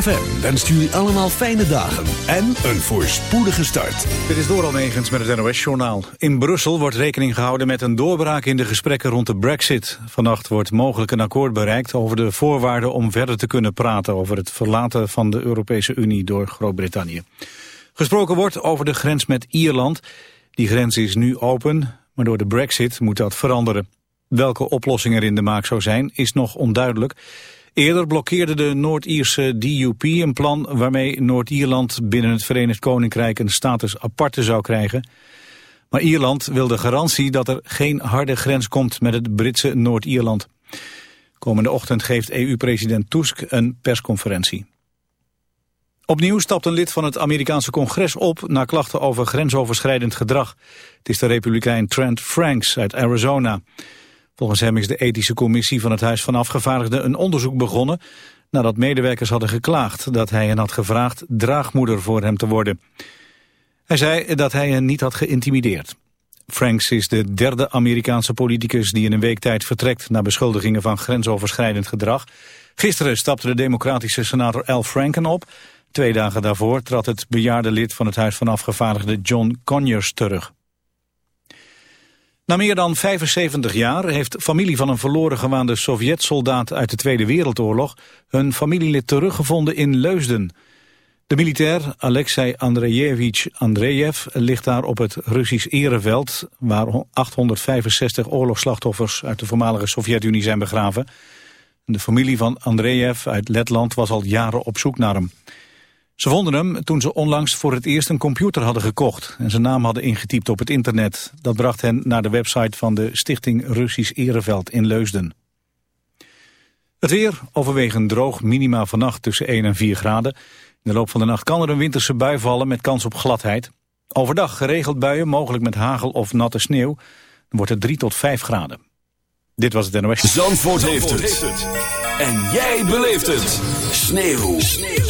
ZFM wenst jullie allemaal fijne dagen en een voorspoedige start. Dit is door Almegens met het NOS-journaal. In Brussel wordt rekening gehouden met een doorbraak in de gesprekken rond de brexit. Vannacht wordt mogelijk een akkoord bereikt over de voorwaarden om verder te kunnen praten over het verlaten van de Europese Unie door Groot-Brittannië. Gesproken wordt over de grens met Ierland. Die grens is nu open, maar door de brexit moet dat veranderen. Welke oplossing er in de maak zou zijn, is nog onduidelijk. Eerder blokkeerde de Noord-Ierse DUP een plan waarmee Noord-Ierland binnen het Verenigd Koninkrijk een status aparte zou krijgen. Maar Ierland wil de garantie dat er geen harde grens komt met het Britse Noord-Ierland. Komende ochtend geeft EU-president Tusk een persconferentie. Opnieuw stapt een lid van het Amerikaanse congres op na klachten over grensoverschrijdend gedrag. Het is de republikein Trent Franks uit Arizona. Volgens hem is de ethische commissie van het Huis van Afgevaardigden een onderzoek begonnen nadat medewerkers hadden geklaagd dat hij hen had gevraagd draagmoeder voor hem te worden. Hij zei dat hij hen niet had geïntimideerd. Franks is de derde Amerikaanse politicus die in een week tijd vertrekt na beschuldigingen van grensoverschrijdend gedrag. Gisteren stapte de democratische senator Al Franken op. Twee dagen daarvoor trad het bejaarde lid van het Huis van Afgevaardigden John Conyers terug. Na meer dan 75 jaar heeft familie van een verloren gewaande Sovjet-soldaat uit de Tweede Wereldoorlog hun familielid teruggevonden in Leusden. De militair Alexei Andrejevich Andrejev ligt daar op het Russisch ereveld, waar 865 oorlogsslachtoffers uit de voormalige Sovjet-Unie zijn begraven. De familie van Andrejev uit Letland was al jaren op zoek naar hem. Ze vonden hem toen ze onlangs voor het eerst een computer hadden gekocht... en zijn naam hadden ingetypt op het internet. Dat bracht hen naar de website van de Stichting Russisch Ereveld in Leusden. Het weer, overwegend droog, minima vannacht tussen 1 en 4 graden. In de loop van de nacht kan er een winterse bui vallen met kans op gladheid. Overdag geregeld buien, mogelijk met hagel of natte sneeuw. Dan wordt het 3 tot 5 graden. Dit was het NOS. Zandvoort, heeft, het. En jij beleeft het. Sneeuw. sneeuw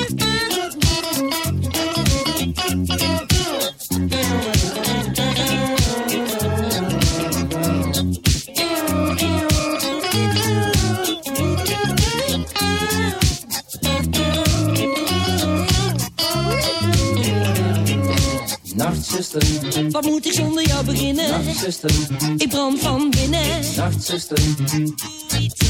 Wat moet ik zonder jou beginnen? nacht zuster, Ik brand van binnen. nacht zuster, Doe iets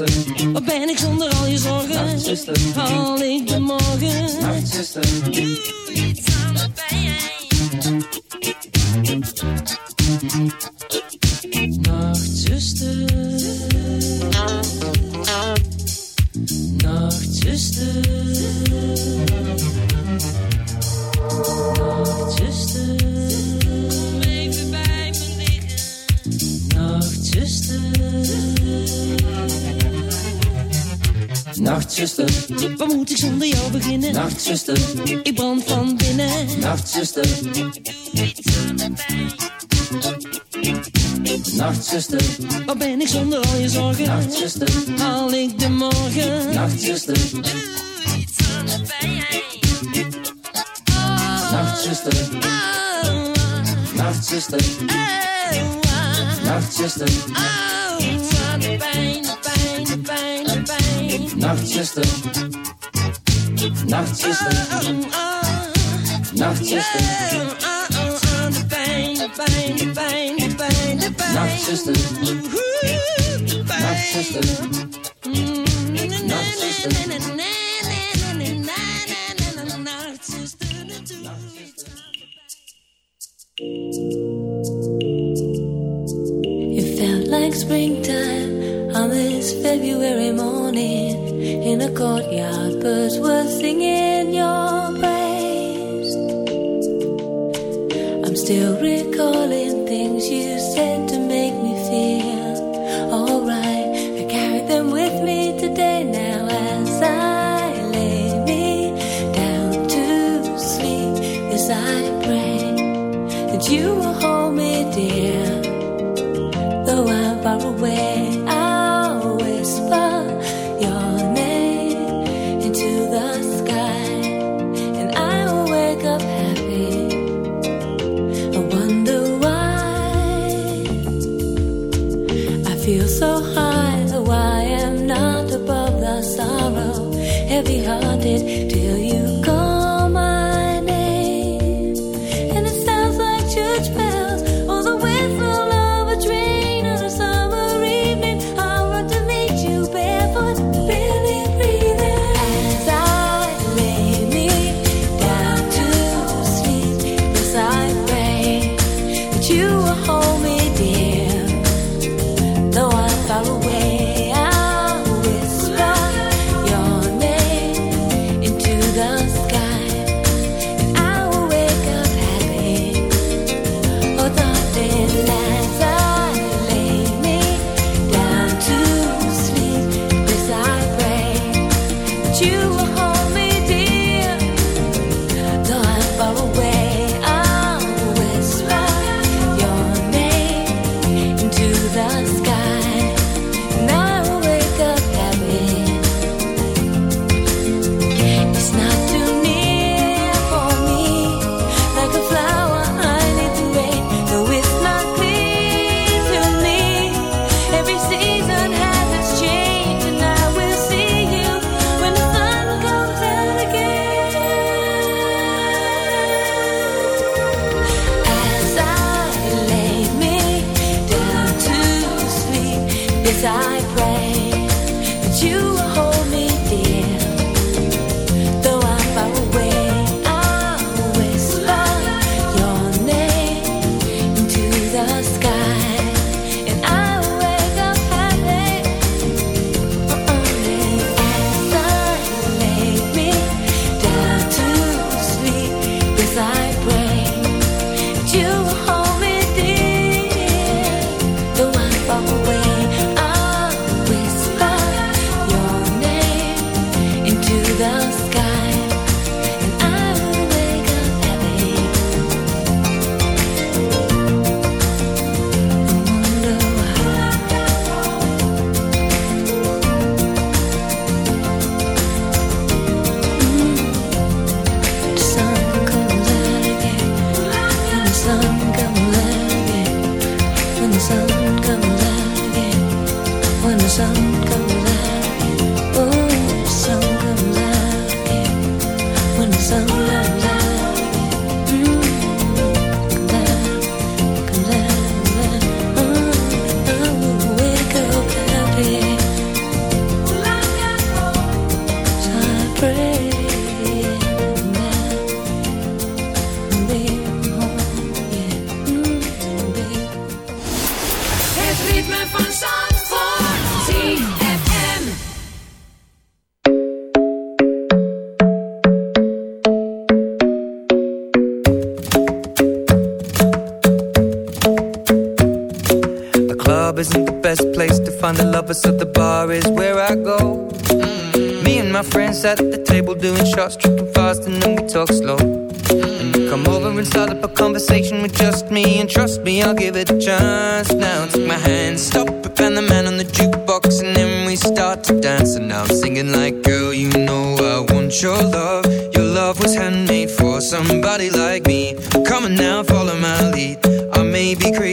aan Wat ben ik zonder al je zorgen? nacht zuster, Haal ik de morgen? nacht zuster, Doe iets aan. Nachtzuster. Nachtzuster. Nachtzuster. Nachtzuster, wat moet ik zonder jou beginnen? Nachtzuster, ik brand van binnen. Nachtzuster, Nachtzuster, waar ben ik zonder al je zorgen? Nachtzuster, haal ik de morgen? Nachtzuster, doe iets Nachtzuster, de pijn. Nacht Nachtzuster. Nachtzuster. Nachtzuster, Nachtzuster, nachtzuster, nachtzuster. Nachtzuster, nachtzuster, nachtzuster. It felt like springtime on this February the courtyard, birds were singing your praise. I'm still feel so high.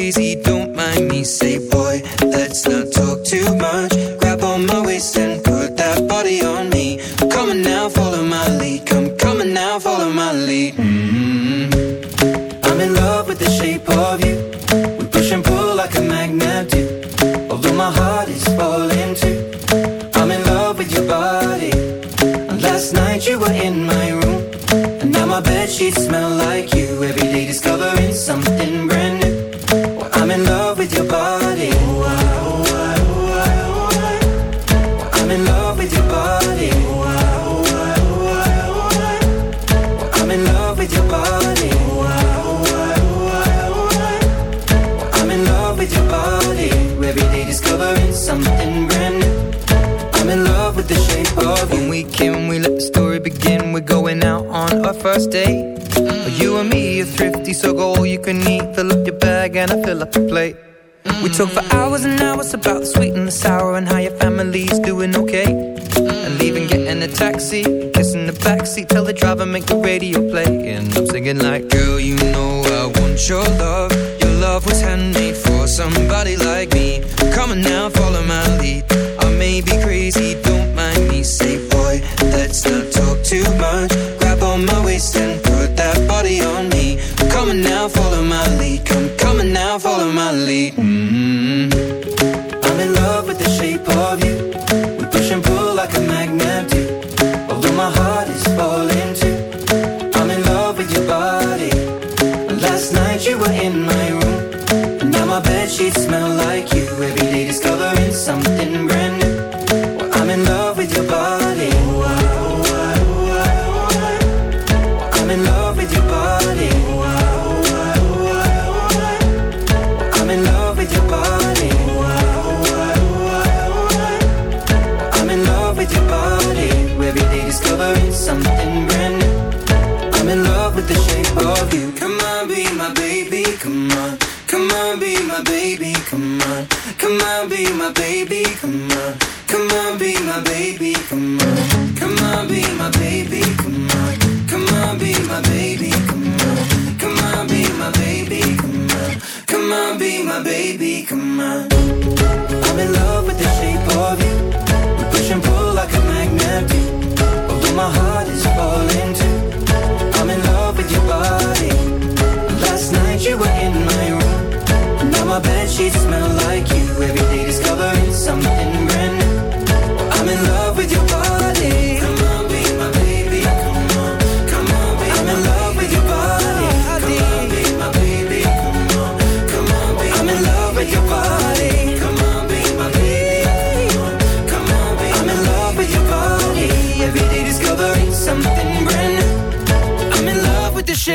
crazy, don't mind me. Say So go all you can eat Fill up your bag and I fill up the plate mm. We talk for hours and hours about the sweet and the sour And how your family's doing okay mm. And leaving, getting a taxi Kissing the backseat, tell the driver make the radio play And I'm singing like Girl, you know I want your love Your love was handmade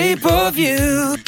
shape of you.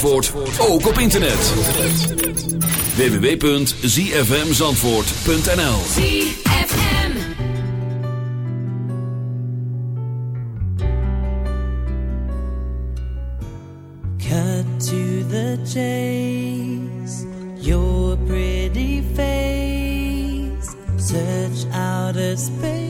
Zandvoort, ook op internet. www.zfmzandvoort.nl ZFM. Cut to the chase. Your pretty face. Search outer space,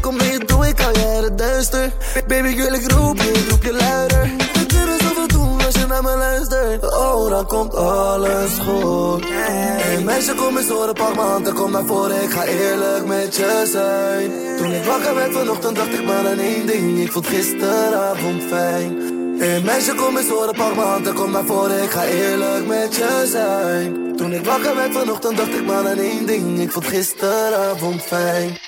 Kom mee, doe ik al het duister. Baby girl, ik roep je, roep je luider. We kunnen zoveel doen als je naar me luistert. Oh, dan komt alles goed. Hey meisje, kom eens horen, pak m'n hand en kom naar voren. Ik ga eerlijk met je zijn. Toen ik wakker werd vanochtend, dacht ik maar aan één ding. Ik vond gisteravond fijn. Hey meisje, kom eens horen, pak m'n hand en kom naar voren. Ik ga eerlijk met je zijn. Toen ik wakker werd vanochtend, dacht ik maar aan één ding. Ik vond gisteravond fijn.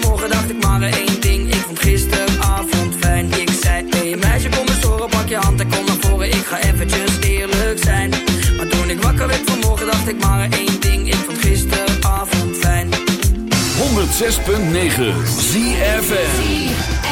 maar één ding. Ik vond gisteravond fijn. 106.9 ZFM.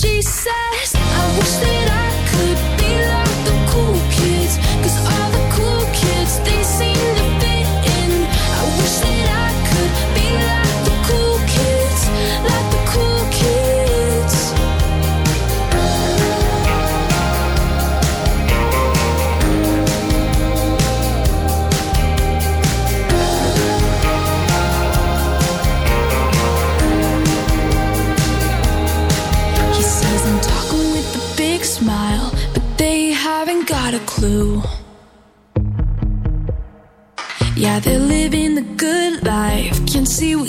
She says, I wish that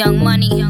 Young money,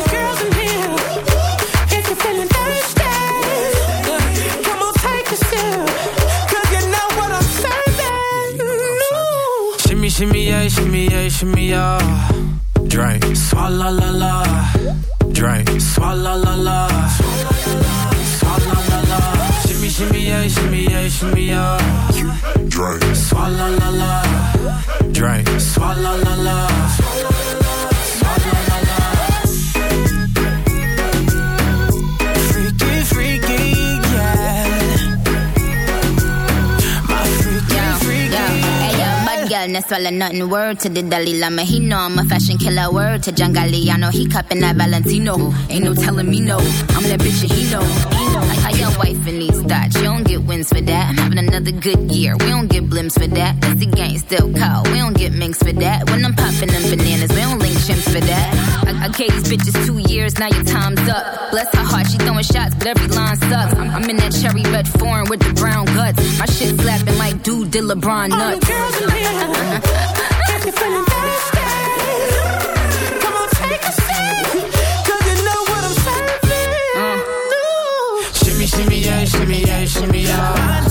Shimmy, yeah, shimmy, yeah. Drink, swalla la la. Drink, swalla la la. Swalla la la. Shimmy, shimmy, yeah, shimmy, yeah, shimmy, yeah. Drink. Swalla la la. Drink, swalla la la. No swallow nothing. Word to the Dalai Lama, he know I'm a fashion killer. Word to John Galliano, he cupping that Valentino. Ain't no telling me no, I'm that bitch and he know. He know. Like how your wife in these thoughts, you don't get wins for that. I'm having another good year, we don't get blimps for that. That's the gang still call, we don't get minks for that. When I'm popping them bananas, we don't link chimps for that. Gave these bitches two years, now your time's up. Bless her heart, she throwing shots, but every line sucks. I'm, in that cherry red foreign with the brown guts. My shit slapping like dude did LeBron nuts. All the girls in here, got me feeling thirsty. Come on, take a seat, cause you know what I'm serving. Uh. Shimmy, shimmy, yeah, shimmy, yeah, shimmy, yeah.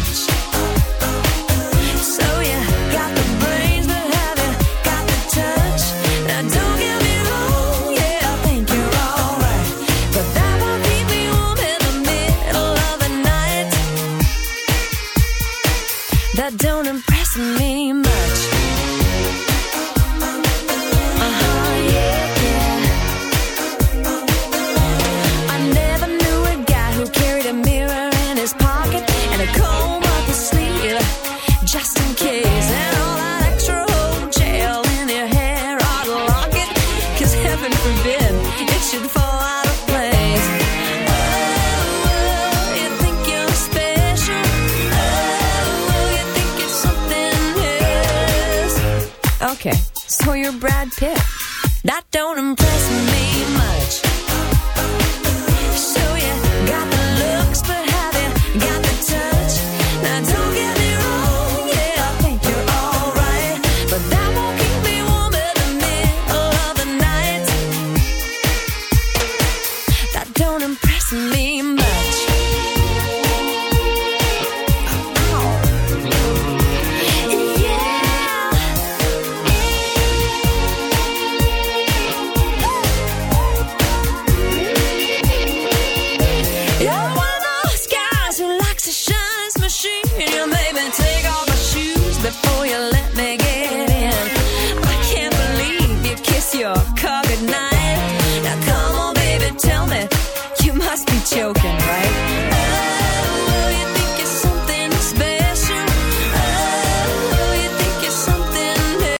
Brad Pitt.